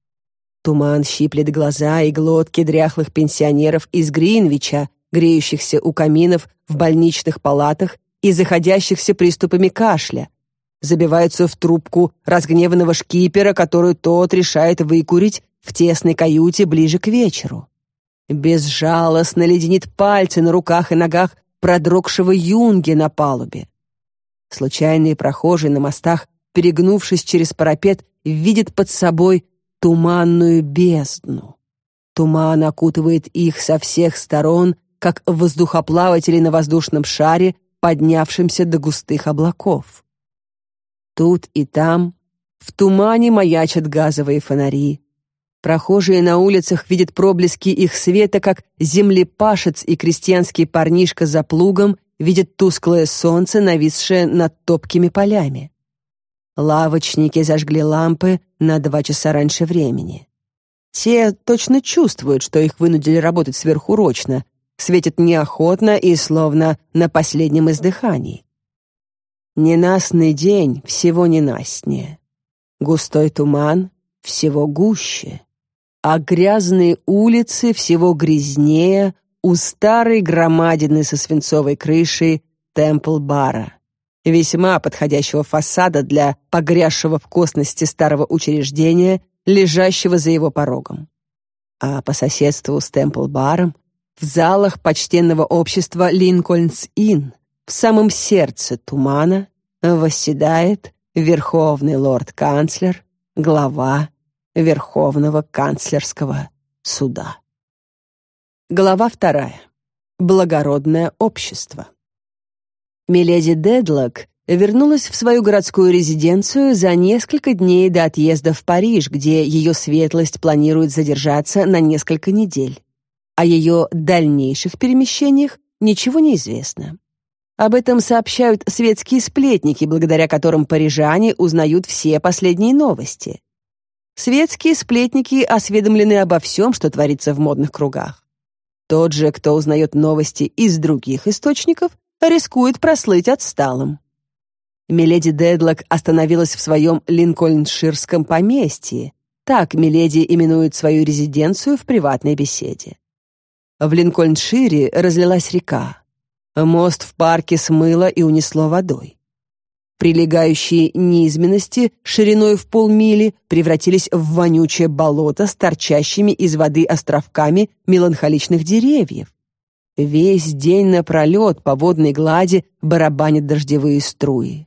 Туман щиплет глаза и глотки дряхлых пенсионеров из Гринвича, греющихся у каминов в больничных палатах и заходящихся приступами кашля. Забиваются в трубку разгневанного шкипера, которую тот решает выкурить в тесной каюте ближе к вечеру. Безжалостно леденит пальцы на руках и ногах продрогшего юнги на палубе. Случайные прохожие на мостах, перегнувшись через парапет, видят под собой туманную бездну. Туман окутывает их со всех сторон, как воздухоплаватели на воздушном шаре, поднявшимся до густых облаков. Тут и там в тумане маячат газовые фонари. Прохожие на улицах видят проблески их света, как землепашец и крестьянский парнишка за плугом видят тусклое солнце, нависшее над топкими полями. Лавочники зажгли лампы на два часа раньше времени. Те точно чувствуют, что их вынудили работать сверхурочно, светят неохотно и словно на последнем издыхании. Ненастный день всего ненастнее. Густой туман всего гуще. А грязные улицы всего грязнее у старой громадины со свинцовой крышей Темпл-бара весьма подходящего фасада для погрязшего в косности старого учреждения, лежащего за его порогом. А по соседству с Темпл-баром, в залах почтенного общества Линкольнс-Инн, в самом сердце тумана, восседает верховный лорд-канцлер, глава Верховного канцлерского суда. Глава вторая. Благородное общество. Миледи Дедлок вернулась в свою городскую резиденцию за несколько дней до отъезда в Париж, где ее светлость планирует задержаться на несколько недель. О ее дальнейших перемещениях ничего не известно. Об этом сообщают светские сплетники, благодаря которым парижане узнают все последние новости. Светские сплетники осведомлены обо всем, что творится в модных кругах. Тот же, кто узнает новости из других источников, рискует прослыть отсталым. Миледи Дедлок остановилась в своем линкольнширском поместье. Так Миледи именует свою резиденцию в приватной беседе. В Линкольншире разлилась река. Мост в парке смыло и унесло водой. Прилегающие низменности шириной в полмили превратились в вонючее болото с торчащими из воды островками меланхоличных деревьев. Весь день напролет по водной глади барабанят дождевые струи.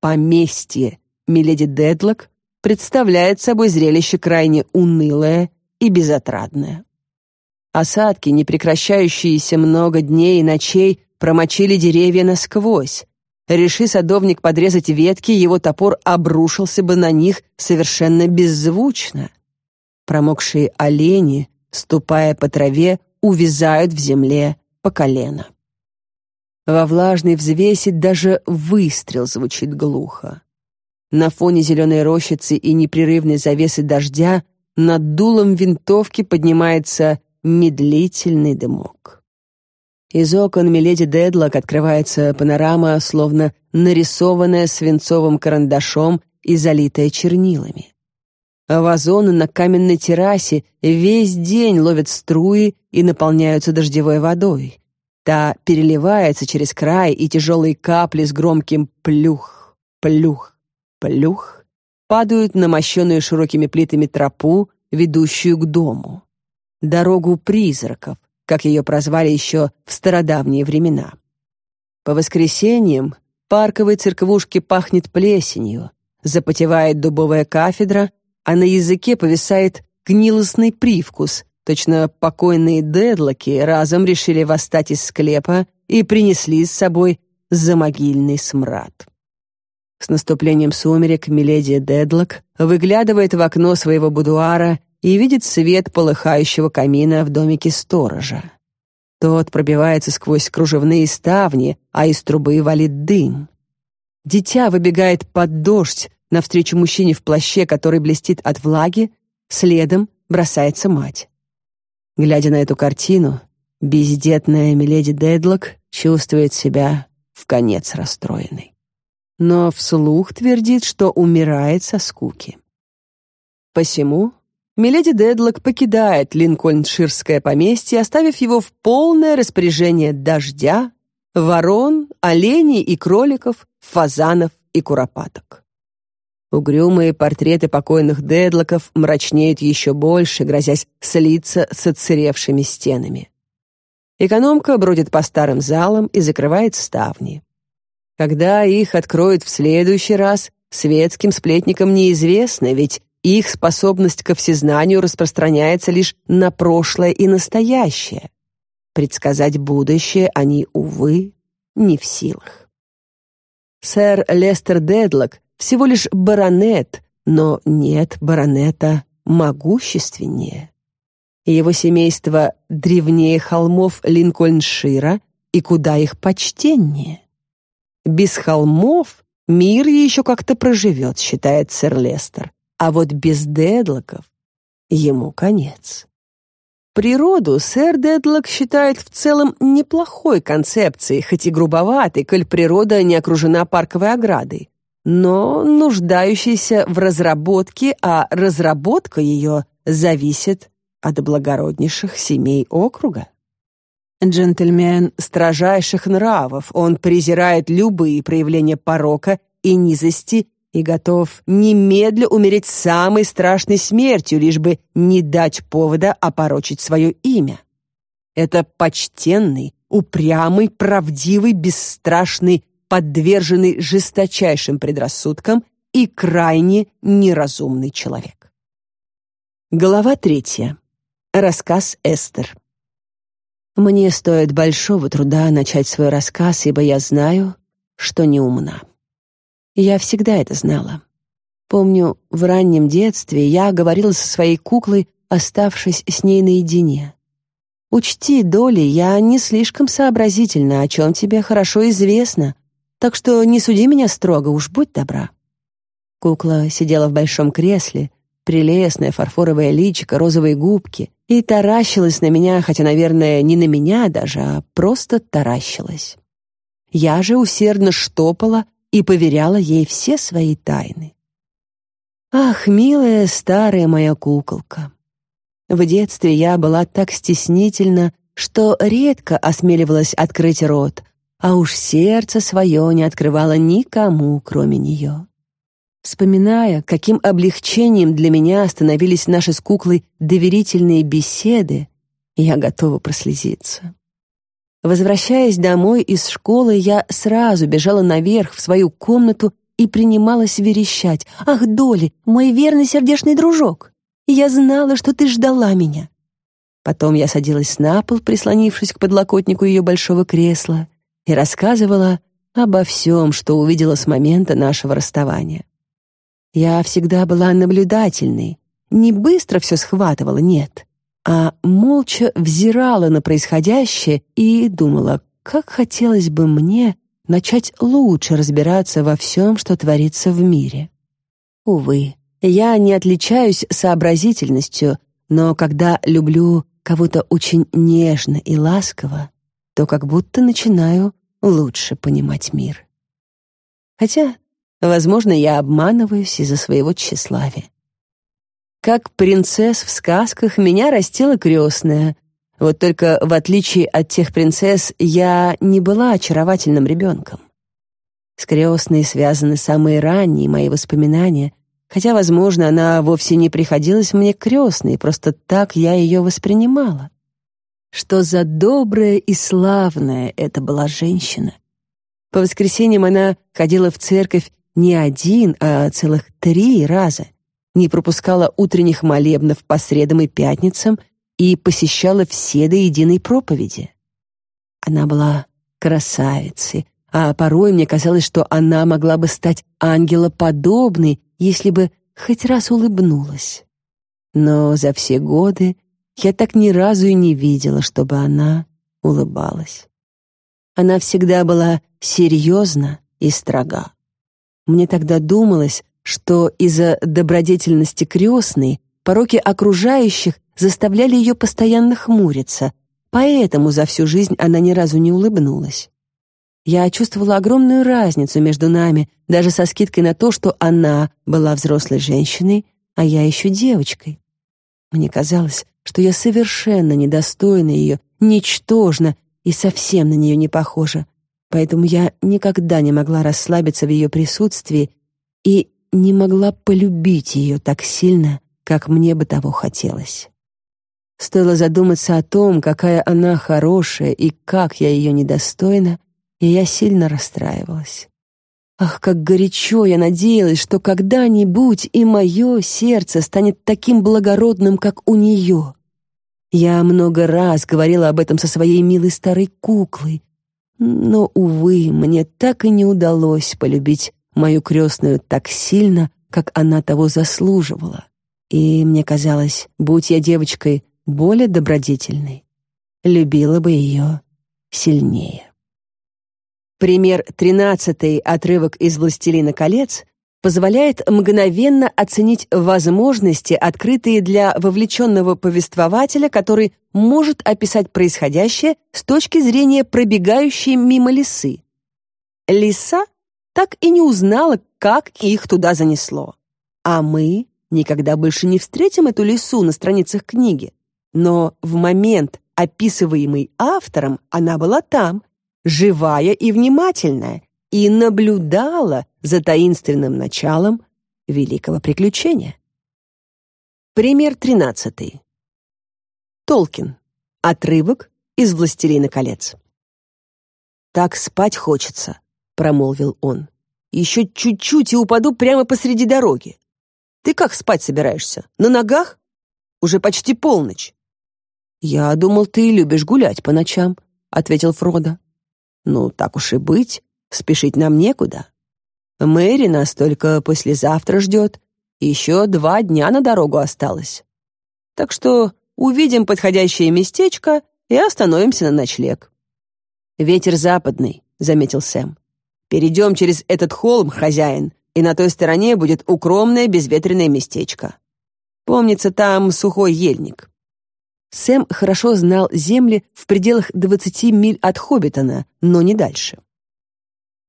Поместье Миледи Дедлок представляет собой зрелище крайне унылое и безотрадное. Осадки, не прекращающиеся много дней и ночей, промочили деревья насквозь, Реши садовник подрезать ветки, его топор обрушился бы на них совершенно беззвучно. Промокшие олени, ступая по траве, увязают в земле по колено. Во влажной взвеси даже выстрел звучит глухо. На фоне зеленой рощицы и непрерывной завесы дождя над дулом винтовки поднимается медлительный дымок. Из окон Миледи Дедлок открывается панорама, словно нарисованная свинцовым карандашом и залитая чернилами. А вазоны на каменной террасе весь день ловят струи и наполняются дождевой водой. Та переливается через край, и тяжелые капли с громким «плюх, плюх, плюх» падают на мощенную широкими плитами тропу, ведущую к дому. Дорогу призраков, как ее прозвали еще в стародавние времена. По воскресеньям парковой церквушке пахнет плесенью, запотевает дубовая кафедра, а на языке повисает гнилостный привкус. Точно покойные дедлоки разом решили восстать из склепа и принесли с собой замогильный смрад. С наступлением сумерек миледи Дедлок выглядывает в окно своего будуара и видит свет полыхающего камина в домике сторожа. Тот пробивается сквозь кружевные ставни, а из трубы валит дым. Дитя выбегает под дождь навстречу мужчине в плаще, который блестит от влаги, следом бросается мать. Глядя на эту картину, бездетная миледи Дедлок чувствует себя в конец расстроенной. Но вслух твердит, что умирает со скуки. Посему Миледи Дедлок покидает Линкольнширское поместье, оставив его в полное распоряжение дождя, ворон, оленей и кроликов, фазанов и куропаток. Угрюмые портреты покойных Дедлоков мрачнеют еще больше, грозясь слиться с отсыревшими стенами. Экономка бродит по старым залам и закрывает ставни. Когда их откроют в следующий раз, светским сплетникам неизвестно, ведь их способность ко всезнанию распространяется лишь на прошлое и настоящее. Предсказать будущее они, увы, не в силах. Сэр Лестер Дедлок всего лишь баронет, но нет баронета могущественнее. Его семейство древнее холмов Линкольншира и куда их почтеннее. Без холмов мир еще как-то проживет, считает сэр Лестер а вот без дедлоков ему конец. Природу сэр Дедлок считает в целом неплохой концепцией, хоть и грубоватой, коль природа не окружена парковой оградой, но нуждающейся в разработке, а разработка ее зависит от благороднейших семей округа. Джентльмен строжайших нравов, он презирает любые проявления порока и низости и готов немедля умереть самой страшной смертью, лишь бы не дать повода опорочить свое имя. Это почтенный, упрямый, правдивый, бесстрашный, подверженный жесточайшим предрассудкам и крайне неразумный человек. Глава третья. Рассказ Эстер. Мне стоит большого труда начать свой рассказ, ибо я знаю, что не умна. Я всегда это знала. Помню, в раннем детстве я говорила со своей куклой, оставшись с ней наедине. «Учти, Доли, я не слишком сообразительна, о чем тебе хорошо известно, так что не суди меня строго, уж будь добра». Кукла сидела в большом кресле, прелестная фарфоровая личико, розовые губки, и таращилась на меня, хотя, наверное, не на меня даже, а просто таращилась. Я же усердно штопала, и поверяла ей все свои тайны. Ах, милая старая моя куколка. В детстве я была так стеснительна, что редко осмеливалась открыть рот, а уж сердце свое не открывала никому, кроме нее. Вспоминая, каким облегчением для меня становились наши с куклой доверительные беседы, я готова прослезиться. Возвращаясь домой из школы, я сразу бежала наверх в свою комнату и принималась верещать. «Ах, Доли, мой верный сердечный дружок! Я знала, что ты ждала меня!» Потом я садилась на пол, прислонившись к подлокотнику ее большого кресла, и рассказывала обо всем, что увидела с момента нашего расставания. Я всегда была наблюдательной, не быстро все схватывала, нет, а молча взирала на происходящее и думала, как хотелось бы мне начать лучше разбираться во всем, что творится в мире. Увы, я не отличаюсь сообразительностью, но когда люблю кого-то очень нежно и ласково, то как будто начинаю лучше понимать мир. Хотя, возможно, я обманываюсь из-за своего тщеславия. Как принцесс в сказках меня растила крестная. Вот только в отличие от тех принцесс я не была очаровательным ребенком. С крестной связаны самые ранние мои воспоминания, хотя, возможно, она вовсе не приходилась мне крестной, просто так я ее воспринимала. Что за добрая и славная это была женщина. По воскресеньям она ходила в церковь не один, а целых три раза — не пропускала утренних молебнов по средам и пятницам и посещала все до единой проповеди. Она была красавицей, а порой мне казалось, что она могла бы стать ангелоподобной, если бы хоть раз улыбнулась. Но за все годы я так ни разу и не видела, чтобы она улыбалась. Она всегда была серьезна и строга. Мне тогда думалось, что из-за добродетельности крестной пороки окружающих заставляли ее постоянно хмуриться, поэтому за всю жизнь она ни разу не улыбнулась. Я чувствовала огромную разницу между нами, даже со скидкой на то, что она была взрослой женщиной, а я еще девочкой. Мне казалось, что я совершенно недостойна ее, ничтожна и совсем на нее не похожа, поэтому я никогда не могла расслабиться в ее присутствии и не могла полюбить ее так сильно, как мне бы того хотелось. Стоило задуматься о том, какая она хорошая и как я ее недостойна, и я сильно расстраивалась. Ах, как горячо я надеялась, что когда-нибудь и мое сердце станет таким благородным, как у нее. Я много раз говорила об этом со своей милой старой куклой, но, увы, мне так и не удалось полюбить мою крестную так сильно, как она того заслуживала. И мне казалось, будь я девочкой более добродетельной, любила бы ее сильнее. Пример тринадцатый отрывок из «Властелина колец» позволяет мгновенно оценить возможности, открытые для вовлеченного повествователя, который может описать происходящее с точки зрения пробегающей мимо лисы. Лиса так и не узнала, как их туда занесло. А мы никогда больше не встретим эту лису на страницах книги. Но в момент, описываемый автором, она была там, живая и внимательная, и наблюдала за таинственным началом великого приключения. Пример тринадцатый. Толкин. Отрывок из «Властелина колец». «Так спать хочется», промолвил он. «Еще чуть-чуть и упаду прямо посреди дороги. Ты как спать собираешься? На ногах? Уже почти полночь». «Я думал, ты любишь гулять по ночам», — ответил Фродо. «Ну, так уж и быть, спешить нам некуда. Мэри нас только послезавтра ждет, еще два дня на дорогу осталось. Так что увидим подходящее местечко и остановимся на ночлег». «Ветер западный», — заметил Сэм. Перейдем через этот холм, хозяин, и на той стороне будет укромное безветренное местечко. Помнится, там сухой ельник». Сэм хорошо знал земли в пределах двадцати миль от Хоббитона, но не дальше.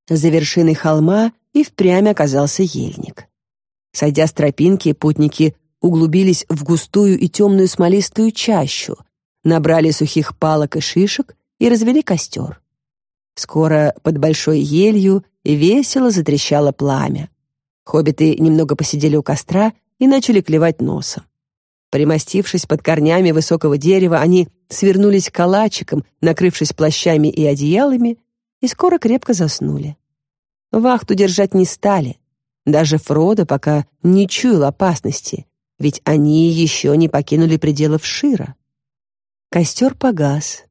За вершиной холма и впрямь оказался ельник. Сойдя с тропинки, путники углубились в густую и темную смолистую чащу, набрали сухих палок и шишек и развели костер. Скоро под большой елью весело затрещало пламя. Хоббиты немного посидели у костра и начали клевать носом. Примостившись под корнями высокого дерева, они свернулись калачиком, накрывшись плащами и одеялами, и скоро крепко заснули. Вахту держать не стали. Даже Фродо пока не чуял опасности, ведь они еще не покинули пределов Шира. Костер погас.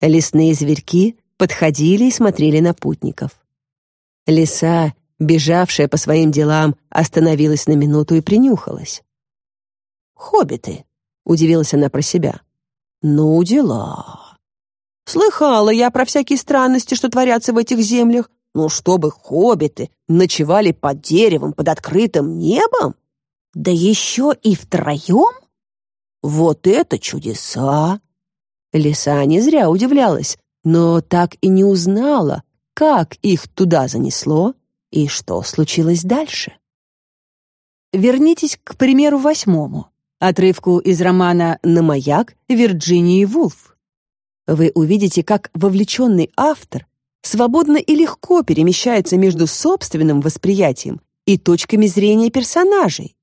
Лесные зверьки подходили и смотрели на путников. Лиса, бежавшая по своим делам, остановилась на минуту и принюхалась. «Хоббиты», — удивилась она про себя. «Ну, дела». «Слыхала я про всякие странности, что творятся в этих землях. Ну, чтобы хоббиты ночевали под деревом, под открытым небом? Да еще и втроем? Вот это чудеса!» Лиса не зря удивлялась, но так и не узнала, как их туда занесло и что случилось дальше. Вернитесь к примеру восьмому, отрывку из романа «На маяк» Вирджинии Вулф. Вы увидите, как вовлеченный автор свободно и легко перемещается между собственным восприятием и точками зрения персонажей.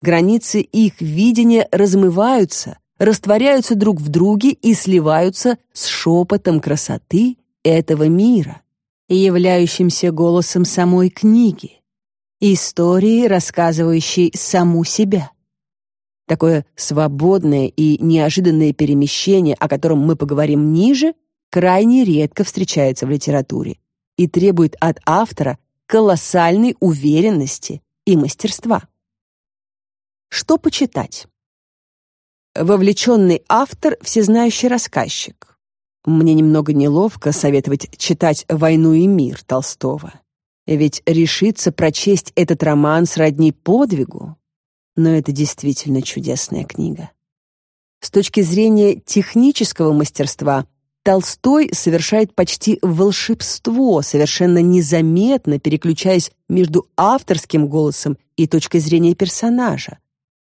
Границы их видения размываются, растворяются друг в друге и сливаются с шепотом красоты этого мира, являющимся голосом самой книги, истории, рассказывающей саму себя. Такое свободное и неожиданное перемещение, о котором мы поговорим ниже, крайне редко встречается в литературе и требует от автора колоссальной уверенности и мастерства. Что почитать? Вовлеченный автор — всезнающий рассказчик. Мне немного неловко советовать читать «Войну и мир» Толстого. Ведь решиться прочесть этот роман сродни подвигу. Но это действительно чудесная книга. С точки зрения технического мастерства Толстой совершает почти волшебство, совершенно незаметно переключаясь между авторским голосом и точкой зрения персонажа,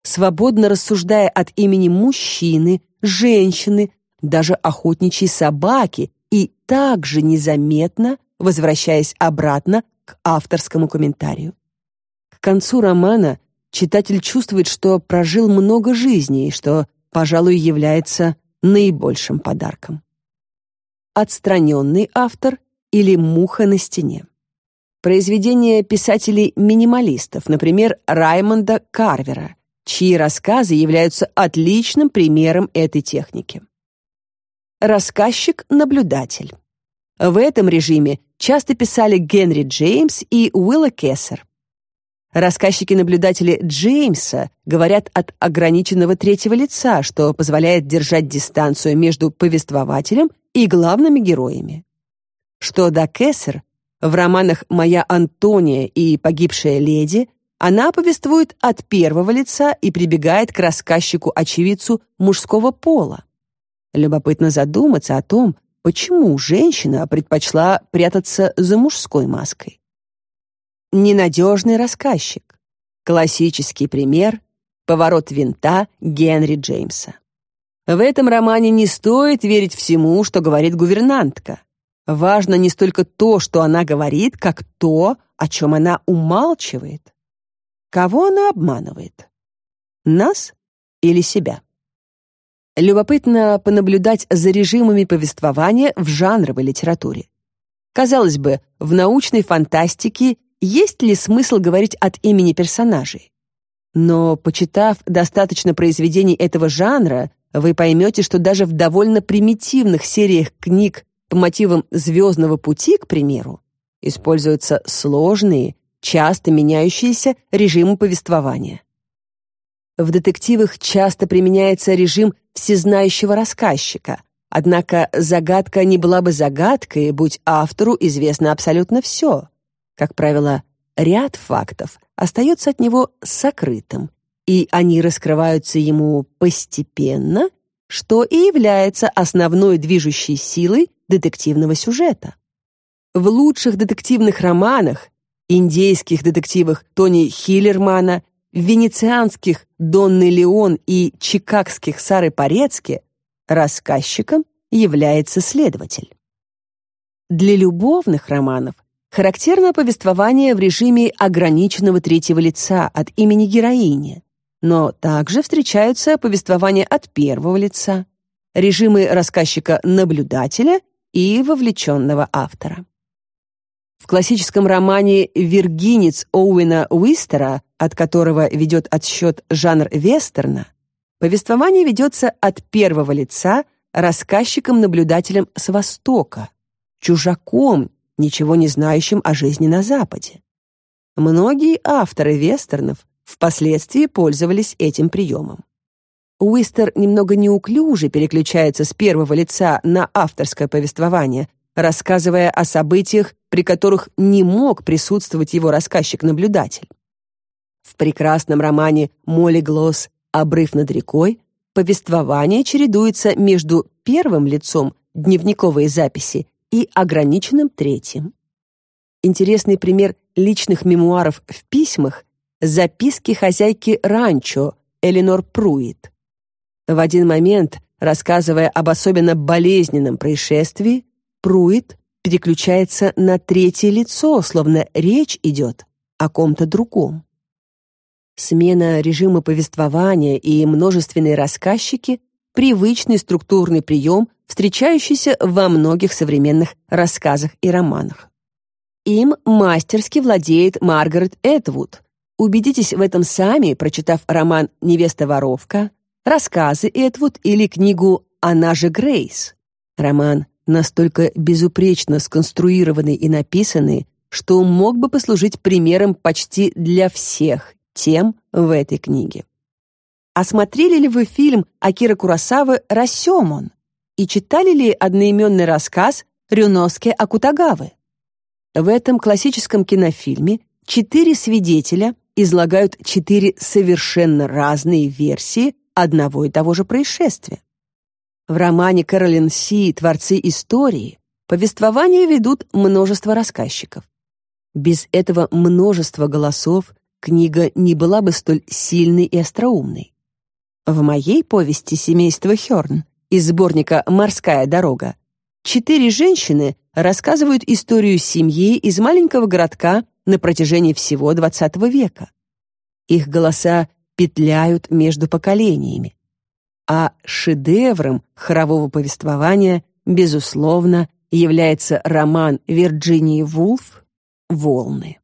свободно рассуждая от имени мужчины, женщины, даже охотничьей собаки и также незаметно возвращаясь обратно к авторскому комментарию. К концу романа читатель чувствует, что прожил много жизней, что, пожалуй, является наибольшим подарком отстраненный автор или муха на стене. Произведения писателей-минималистов, например, Раймонда Карвера, чьи рассказы являются отличным примером этой техники. Рассказчик-наблюдатель. В этом режиме часто писали Генри Джеймс и Уилла Кессер. Рассказчики-наблюдатели Джеймса говорят от ограниченного третьего лица, что позволяет держать дистанцию между повествователем и главными героями. Что до Кессер, в романах «Моя Антония» и «Погибшая леди» она повествует от первого лица и прибегает к рассказчику-очевидцу мужского пола. Любопытно задуматься о том, почему женщина предпочла прятаться за мужской маской. Ненадежный рассказчик. Классический пример — поворот винта Генри Джеймса. В этом романе не стоит верить всему, что говорит гувернантка. Важно не столько то, что она говорит, как то, о чем она умалчивает. Кого она обманывает? Нас или себя? Любопытно понаблюдать за режимами повествования в жанровой литературе. Казалось бы, в научной фантастике есть ли смысл говорить от имени персонажей? Но, почитав достаточно произведений этого жанра, вы поймете, что даже в довольно примитивных сериях книг по мотивам «Звездного пути», к примеру, используются сложные, часто меняющиеся режимы повествования. В детективах часто применяется режим всезнающего рассказчика, однако загадка не была бы загадкой, будь автору известно абсолютно все. Как правило, ряд фактов остается от него сокрытым, и они раскрываются ему постепенно, что и является основной движущей силой детективного сюжета. В лучших детективных романах, индейских детективах Тони Хиллермана, венецианских Донны Леон и чикагских Сары Порецки рассказчиком является следователь. Для любовных романов характерно повествование в режиме ограниченного третьего лица от имени героини, но также встречаются повествования от первого лица, режимы рассказчика-наблюдателя и вовлеченного автора. В классическом романе «Виргинец» Оуэна Уистера, от которого ведет отсчет жанр вестерна, повествование ведется от первого лица рассказчиком-наблюдателем с Востока, чужаком, ничего не знающим о жизни на Западе. Многие авторы вестернов впоследствии пользовались этим приемом. Уистер немного неуклюже переключается с первого лица на авторское повествование, рассказывая о событиях, при которых не мог присутствовать его рассказчик-наблюдатель. В прекрасном романе Молли Глосс «Обрыв над рекой» повествование чередуется между первым лицом дневниковые записи и ограниченным третьим. Интересный пример личных мемуаров в письмах — записки хозяйки ранчо Эленор Пруит. В один момент, рассказывая об особенно болезненном происшествии, Пруит переключается на третье лицо, словно речь идет о ком-то другом. Смена режима повествования и множественные рассказчики — привычный структурный прием, встречающийся во многих современных рассказах и романах. Им мастерски владеет Маргарет Этвуд. Убедитесь в этом сами, прочитав роман «Невеста-воровка», рассказы Этвуд или книгу «Она же Грейс». Роман настолько безупречно сконструированный и написанный, что мог бы послужить примером почти для всех тем в этой книге. Осмотрели ли вы фильм Акира Куросавы «Рассёмон» и читали ли одноименный рассказ Рюноске Акутагавы? В этом классическом кинофильме четыре свидетеля излагают четыре совершенно разные версии одного и того же происшествия. В романе Кэролин Си «Творцы истории» повествование ведут множество рассказчиков. Без этого множества голосов книга не была бы столь сильной и остроумной. В моей повести «Семейство Хёрн» из сборника «Морская дорога» четыре женщины рассказывают историю семьи из маленького городка на протяжении всего XX века. Их голоса петляют между поколениями а шедевром хорового повествования, безусловно, является роман Вирджинии Вулф «Волны».